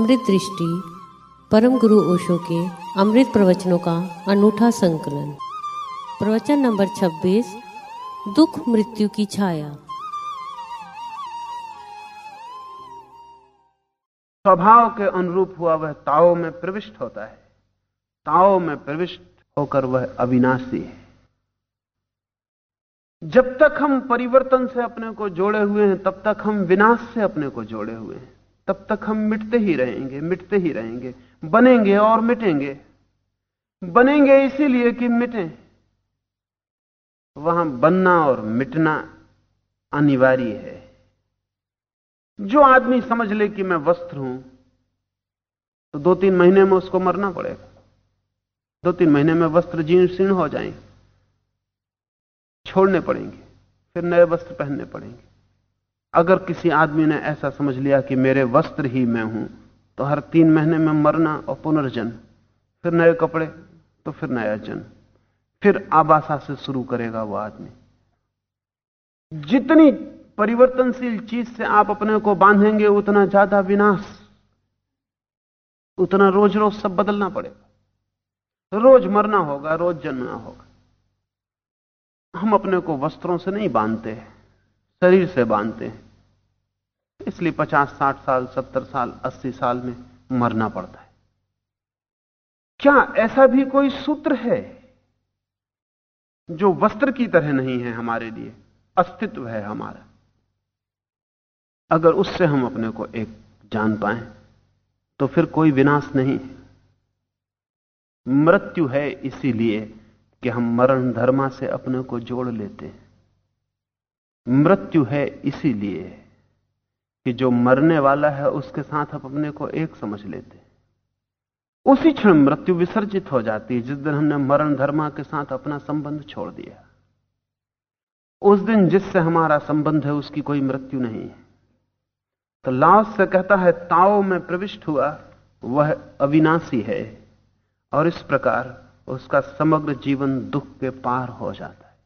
अमृत दृष्टि, परम गुरु ओशो के अमृत प्रवचनों का अनूठा संकलन। प्रवचन नंबर 26 दुख मृत्यु की छाया। स्वभाव के अनुरूप हुआ वह ताओ में प्रविष्ट होता है। ताओ में प्रविष्ट होकर वह अविनाशी है। जब तक हम परिवर्तन से अपने को जोड़े हुए हैं, तब तक हम विनाश से अपने को जोड़े हुए हैं। तब तक हम मिटते ही रहेंगे, मिटते ही रहेंगे। बनेंगे और मिटेंगे। बनेंगे इसीलिए कि मिटें। वहाँ बनना और मिटना अनिवार्य है। जो आदमी समझ ले कि मैं वस्त्र हूँ तो दो तीन महीने में उसको मरना पड़ेगा। दो तीन महीने में वस्त्र जीर्ण शीर्ण हो जाएँगे। छोड़ने पड़ेंगे। फिर नए वस्त्र पहनने पड़ेंगे। अगर किसी आदमी ने ऐसा समझ लिया कि मेरे वस्त्र ही मैं हूँ तो हर तीन महीने में मरना और पुनर्जन्म, फिर नए कपड़े तो फिर नया जन्म, फिर आबासा से शुरू करेगा वो आदमी। जितनी परिवर्तनशील चीज़ से आप अपने को बांधेंगे, उतना ज़्यादा विनाश, उतना रोज रोज सब बदलना पड़ेगा। रोज मरना होगा, रोज जन्मना होगा। हम अपने को वस्त्रों से नहीं बांधते शरीर से बांधते हैं। इसलिए पचास, साठ साल, सत्तर साल, अस्सी साल में मरना पड़ता है। क्या ऐसा भी कोई सूत्र है जो वस्त्र की तरह नहीं है हमारे लिए? अस्तित्व है हमारा। अगर उससे हम अपने को एक जान पाए तो फिर कोई विनाश नहीं मृत्यु है इसीलिए कि हम मरण धर्मा से अपने को जोड़ लेते हैं। मृत्यु है इसीलिए कि जो मरने वाला है उसके साथ हम अपने को एक समझ लेते। उसी क्षण मृत्यु विसर्जित हो जाती है, जिस दिन हमने मरण धर्मा के साथ अपना संबंध छोड़ दिया। उस दिन जिससे हमारा संबंध है, उसकी कोई मृत्यु नहीं है। तो लाओस से कहता है, ताओ में प्रविष्ट हुआ, वह अविनाशी है। और इस प्रकार उसका समग्र जीवन दुख के पार हो जाता है।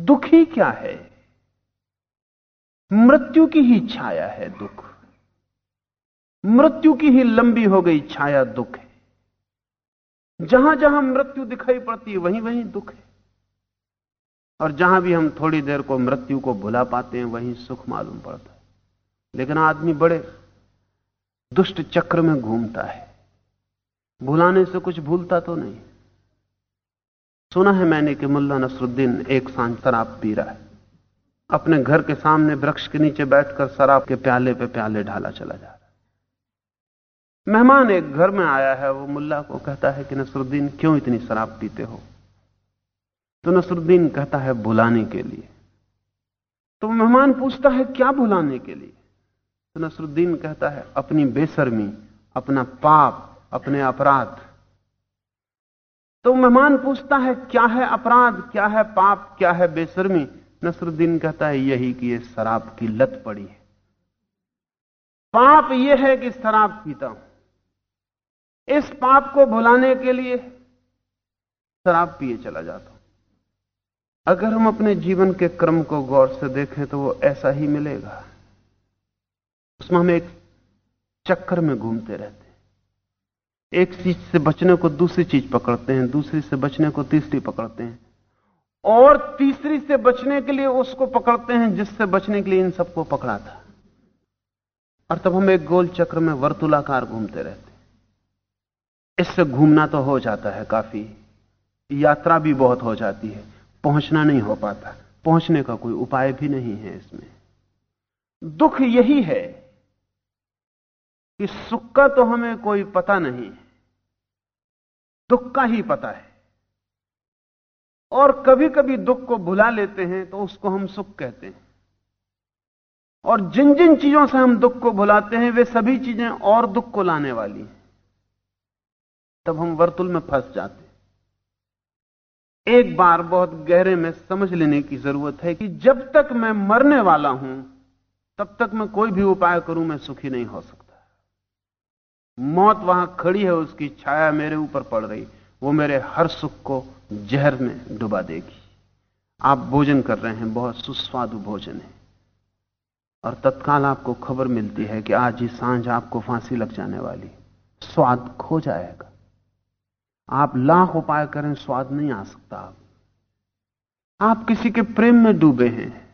दुख क्या है? मृत्यु की ही छाया है दुख। मृत्यु की ही लंबी हो गई छाया दुख है। जहाँ जहाँ मृत्यु दिखाई पड़ती है वहीं वहीं दुख है। और जहाँ भी हम थोड़ी देर को मृत्यु को भुला पाते हैं, वहीं सुख मालूम पड़ता है। लेकिन आदमी बड़े दुष्ट चक्र में घूमता है। भुलाने से कुछ भूलता तो नहीं। सुना है मैंने कि मुल्ला नसरुद्दीन एक साँझ शराब पी रहा है। अपने घर के सामने वृक्ष के नीचे बैठकर शराब के प्याले पे प्याले ढाला चला जा रहा मेहमान एक घर में आया है, वो मुल्ला को कहता है कि, नसरुद्दीन, क्यों इतनी शराब पीते हो? तो नसरुद्दीन कहता है भुलाने के लिए। तो मेहमान पूछता है, क्या भुलाने के लिए? तो नसरुद्दीन कहता है, अपनी बेसरमी अपना पाप, अपने अपराध। तो मेहमान पूछता है, क्या है अपराध? क्या है पाप? क्या है बेशर्मी? नसरुद्दीन कहता है, यही कि ये शराब की लत पड़ी है। पाप यह है कि शराब पीता हूँ। इस पाप को भुलाने के लिए शराब पिए चला जाता हूँ। अगर हम अपने जीवन के क्रम को गौर से देखें तो वो ऐसा ही मिलेगा। उसमें हम एक चक्कर में घूमते रहते हैं। एक चीज़ से बचने को दूसरी चीज़ पकड़ते हैं, दूसरी से बचने को तीसरी पकड़ते हैं। और तीसरी से बचने के लिए उसको पकड़ते हैं, जिससे बचने के लिए इन सबको पकड़ा था। और तब हम एक गोल चक्र में वर्तुलाकार घूमते रहते इससे घूमना तो हो जाता है काफ़ी, यात्रा भी बहुत हो जाती है, पहुँचना नहीं हो पाता, पहुँचने का कोई उपाय भी नहीं है इसमें। दुख यही है कि सुख का तो हमें कोई पता नहीं, दुख का ही पता है। और कभी कभी दुख को भुला लेते हैं तो उसको हम सुख कहते हैं। और जिन जिन चीज़ों से हम दुख को भुलाते हैं, वे सभी चीज़ें और दुख को लाने वाली हैं। तब हम वर्तुल में फंस जाते हैं। एक बार बहुत गहरे में समझ लेने की ज़रूरत है कि जब तक मैं मरने वाला हूँ, तब तक मैं कोई भी उपाय करूँ, मैं सुखी नहीं हो सकता। मौत वहाँ खड़ी है, उसकी छाया मेरे ऊपर पड़ रही वो मेरे हर सुख को जहर में डुबा देगी। आप भोजन कर रहे हैं, बहुत सुस्वादु भोजन है। और तत्काल आपको खबर मिलती है कि आज ही साँझ आपको फांसी लग जाने वाली। स्वाद खो जाएगा। आप लाख उपाय करें, स्वाद नहीं आ सकता। आप आप किसी के प्रेम में डूबे हैं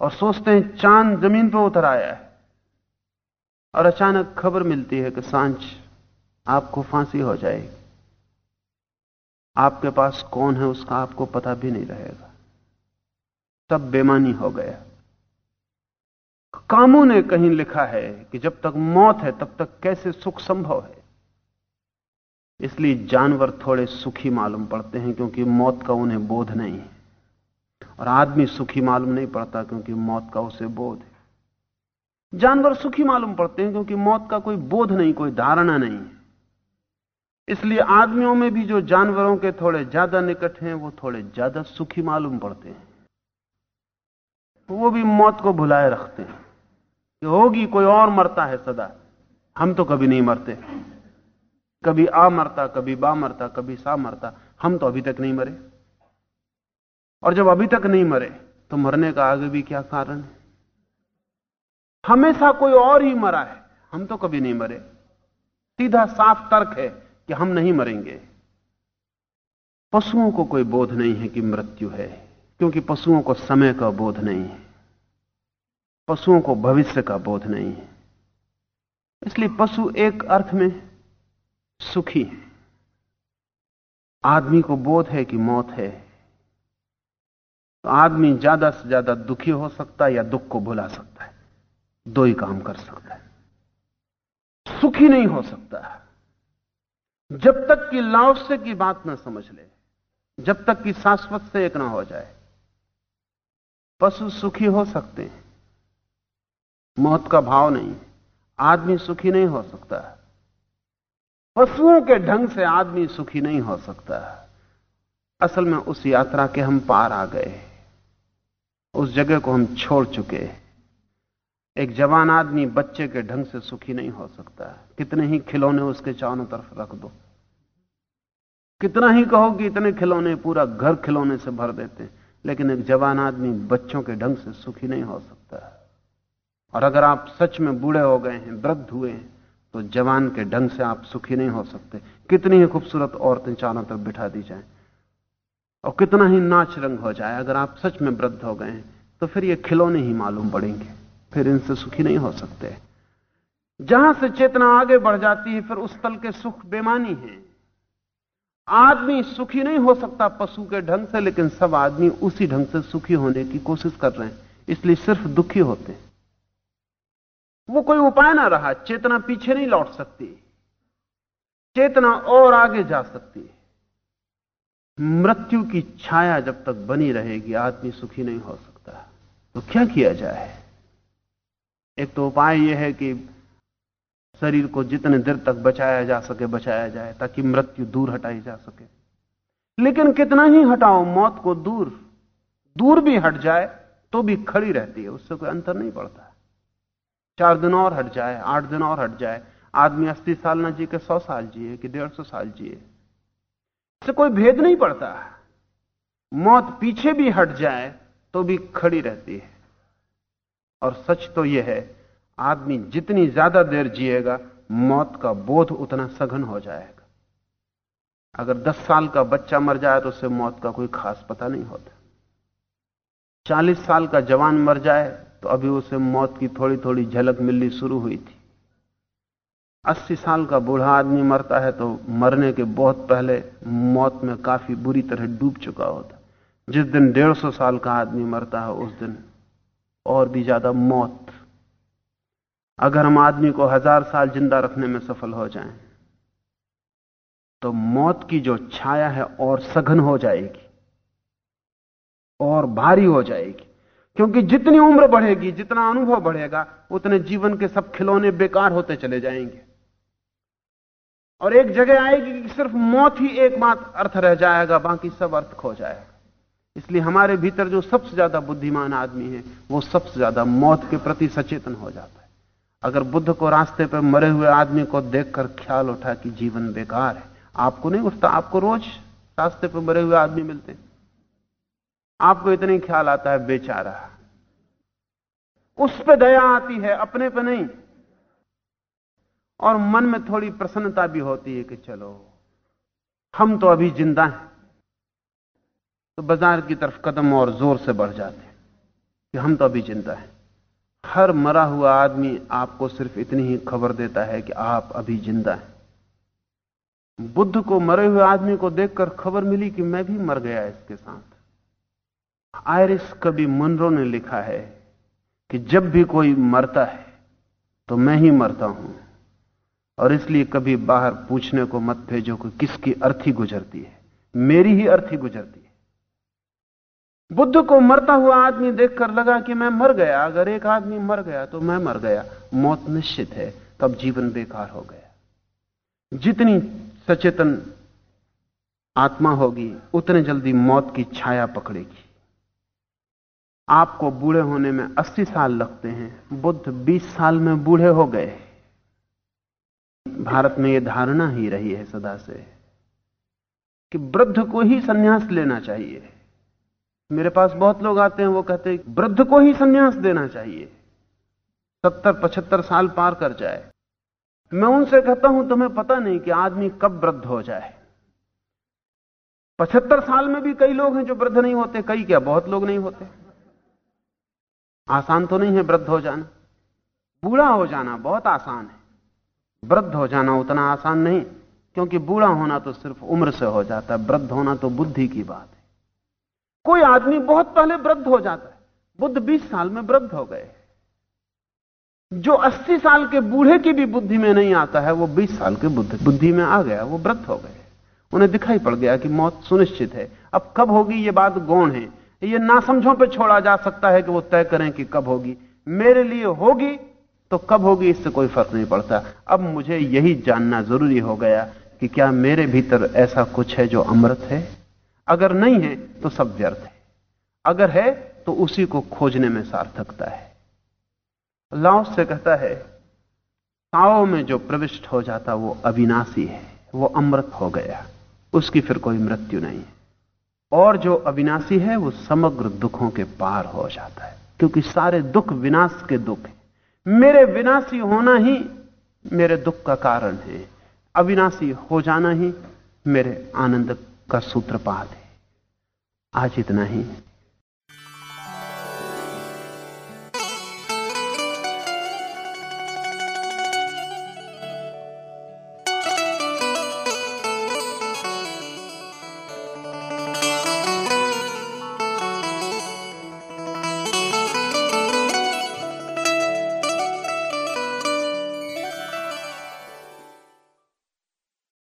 और सोचते हैं चाँद ज़मीन पर उतर आया है। और अचानक खबर मिलती है कि साँझ आपको फांसी हो जाएगी। आपके पास कौन है उसका आपको पता भी नहीं रहेगा। सब बेमानी हो गया। कामों ने कहीं लिखा है कि जब तक मौत है, तब तक कैसे सुख संभव है? इसलिए जानवर थोड़े सुखी मालूम पड़ते हैं क्योंकि मौत का उन्हें बोध नहीं है। और आदमी सुखी मालूम नहीं पड़ता क्योंकि मौत का उसे बोध है। जानवर सुखी मालूम पड़ते हैं क्योंकि मौत का कोई बोध नहीं, कोई धारणा नहीं इसलिए आदमियों में भी जो जानवरों के थोड़े ज़्यादा निकट हैं, वो थोड़े ज़्यादा सुखी मालूम पड़ते हैं। वो भी मौत को भुलाए रखते हैं कि होगी, कोई और मरता है सदा। हम तो कभी नहीं मरते। कभी आ मरता, कभी बा मरता, कभी सा मरता, हम तो अभी तक नहीं मरे। और जब अभी तक नहीं मरे तो मरने का आगे भी क्या कारण है? हमेशा कोई और ही मरा है, हम तो कभी नहीं मरे। सीधा साफ़ तर्क है कि हम नहीं मरेंगे। पशुओं को कोई बोध नहीं है कि मृत्यु है, क्योंकि पशुओं को समय का बोध नहीं है। पशुओं को भविष्य का बोध नहीं है। इसलिए पशु एक अर्थ में सुखी है। आदमी को बोध है कि मौत है। तो आदमी ज़्यादा से ज़्यादा दुखी हो सकता है या दुख को भुला सकता है। दो ही काम कर सकता है। सुखी नहीं हो सकता। जब तक कि लाओस्य की बात ना समझ ले, जब तक कि शाश्वत से एक ना हो जाए, पशु सुखी हो सकते हैं। मौत का भाव नहीं, आदमी सुखी नहीं हो सकता। पशुओं के ढंग से आदमी सुखी नहीं हो सकता। असल में उस यात्रा के हम पार आ गए, उस जगह को हम छोड़ चुके एक जवान आदमी बच्चे के ढंग से सुखी नहीं हो सकता है। कितने ही खिलौने उसके चारों तरफ़ रख दो। कितना ही कहो कि इतने खिलौने पूरा घर खिलौने से भर देते लेकिन एक जवान आदमी बच्चों के ढंग से सुखी नहीं हो सकता है। और अगर आप सच में बूढ़े हो गए हैं, वृद्ध हुए हैं तो जवान के ढंग से आप सुखी नहीं हो सकते। कितनी ही खूबसूरत औरतें चारों तरफ़ बिठा दी जाए, और कितना ही नाच रंग हो जाए। अगर आप सच में वृद्ध हो गए हैं तो फिर ये खिलौने ही मालूम पड़ेंगे। फिर इनसे सुखी नहीं हो सकते। जहाँ से चेतना आगे बढ़ जाती है, फिर उस तल के सुख बेमानी है। आदमी सुखी नहीं हो सकता पशु के ढंग से, लेकिन सब आदमी उसी ढंग से सुखी होने की कोशिश कर रहे हैं, इसलिए सिर्फ़ दुखी होते हैं। वो कोई उपाय ना रहा, चेतना पीछे नहीं लौट सकती। चेतना और आगे जा सकती मृत्यु की छाया जब तक बनी रहेगी, आदमी सुखी नहीं हो सकता। तो क्या किया जाए? एक तो उपाय यह है कि शरीर को जितने देर तक बचाया जा सके, बचाया जाए, ताकि मृत्यु दूर हटाई जा सके। लेकिन कितना ही हटाओ, मौत को दूर दूर भी हट जाए तो भी खड़ी रहती है, उससे कोई अंतर नहीं पड़ता। चार दिन और हट जाए, आठ दिन और हट जाए, आदमी अस्सी साल ना जी के सौ साल जिए, कि डेढ़ सौ साल जिए, इससे कोई भेद नहीं पड़ता। मौत पीछे भी हट जाए तो भी खड़ी रहती है। और सच तो यह है, आदमी जितनी ज़्यादा देर जिएगा, मौत का बोध उतना सघन हो जाएगा। अगर दस साल का बच्चा मर जाए तो उसे मौत का कोई खास पता नहीं होता। चालीस साल का जवान मर जाए तो अभी उसे मौत की थोड़ी थोड़ी झलक मिलनी शुरू हुई थी। अस्सी साल का बूढ़ा आदमी मरता है तो मरने के बहुत पहले मौत में काफ़ी बुरी तरह डूब चुका होता। जिस दिन डेढ़ सौ साल का आदमी मरता है, उस दिन और भी ज़्यादा मौत। अगर हम आदमी को हज़ार साल ज़िंदा रखने में सफल हो जाएँ, तो मौत की जो छाया है और सघन हो जाएगी और भारी हो जाएगी। क्योंकि जितनी उम्र बढ़ेगी जितना अनुभव बढ़ेगा उतने जीवन के सब खिलौने बेकार होते चले जाएँगे। और एक जगह आएगी कि सिर्फ़ मौत ही एकमात्र अर्थ रह जाएगा बाकी सब अर्थ खो जाएगा। इसलिए हमारे भीतर जो सबसे ज़्यादा बुद्धिमान आदमी है, वो सबसे ज़्यादा मौत के प्रति सचेतन हो जाता है। अगर बुद्ध को रास्ते पर मरे हुए आदमी को देखकर ख्याल उठा कि जीवन बेकार है, आपको नहीं उठता? आपको रोज रास्ते पर मरे हुए आदमी मिलते आपको इतने ख्याल आता है, बेचारा। उस पर दया आती है, अपने पे नहीं। और मन में थोड़ी प्रसन्नता भी होती है कि चलो, हम तो अभी ज़िंदा हैं। तो बाज़ार की तरफ़ कदम और ज़ोर से बढ़ जाते हैं कि हम तो अभी ज़िंदा हैं। हर मरा हुआ आदमी आपको सिर्फ़ इतनी ही खबर देता है कि आप अभी ज़िंदा हैं। बुद्ध को, मरे हुए आदमी को देखकर खबर मिली कि मैं भी मर गया इसके साथ। आयरिस कभी मनरो ने लिखा है कि जब भी कोई मरता है तो मैं ही मरता हूँ। और इसलिए कभी बाहर पूछने को मत भेजो कि किसकी अर्थी गुजरती है। मेरी ही अर्थी गुजरती बुद्ध को मरता हुआ आदमी देखकर लगा कि मैं मर गया। अगर एक आदमी मर गया तो मैं मर गया। मौत निश्चित है, तब जीवन बेकार हो गया। जितनी सचेतन आत्मा होगी, उतने जल्दी मौत की छाया पकड़ेगी। आपको बूढ़े होने में 80 साल लगते हैं। बुद्ध 20 साल में बूढ़े हो गए। भारत में यह धारणा ही रही है सदा से कि वृद्ध को ही सन्यास लेना चाहिए। मेरे पास बहुत लोग आते हैं, वो कहते हैं, वृद्ध को ही संन्यास देना चाहिए। सत्तर, पचहत्तर साल पार कर जाए। मैं उनसे कहता हूँ, तुम्हें पता नहीं कि आदमी कब वृद्ध हो जाए। पचहत्तर साल में भी कई लोग हैं जो वृद्ध नहीं होते, कई क्या, बहुत लोग नहीं होते। आसान तो नहीं है वृद्ध हो जाना। बूढ़ा हो जाना बहुत आसान है। वृद्ध हो जाना उतना आसान नहीं, क्योंकि बूढ़ा होना तो सिर्फ़ उम्र से हो जाता है, वृद्ध होना तो बुद्धि की बात। कोई आदमी बहुत पहले वृद्ध हो जाता है। बुद्ध 20 साल में वृद्ध हो गए। जो 80 साल के बूढ़े की भी बुद्धि में नहीं आता है, वो 20 साल के बुद्ध बुद्धि में आ गया, वो वृद्ध हो गए। उन्हें दिखाई पड़ गया कि मौत सुनिश्चित है। अब कब होगी ये बात गौण है। ये नासमझों पे छोड़ा जा सकता है कि वो तय करें कि कब होगी। मेरे लिए होगी तो कब होगी, इससे कोई फ़र्क नहीं पड़ता। अब मुझे यही जानना ज़रूरी हो गया कि क्या मेरे भीतर ऐसा कुछ है जो अमृत है? अगर नहीं है तो सब व्यर्थ है। अगर है तो उसी को खोजने में सार्थकता है। लाओस से कहता है ताओ में जो प्रविष्ट हो जाता, वो अविनाशी है, वो अमृत हो गया, उसकी फिर कोई मृत्यु नहीं है। और जो अविनाशी है, वो समग्र दुखों के पार हो जाता है, क्योंकि सारे दुख विनाश के दुख है। मेरे विनाशी होना ही मेरे दुख का कारण है, अविनाशी हो जाना ही मेरे आनंद का सूत्रपात है। आज इतना ही।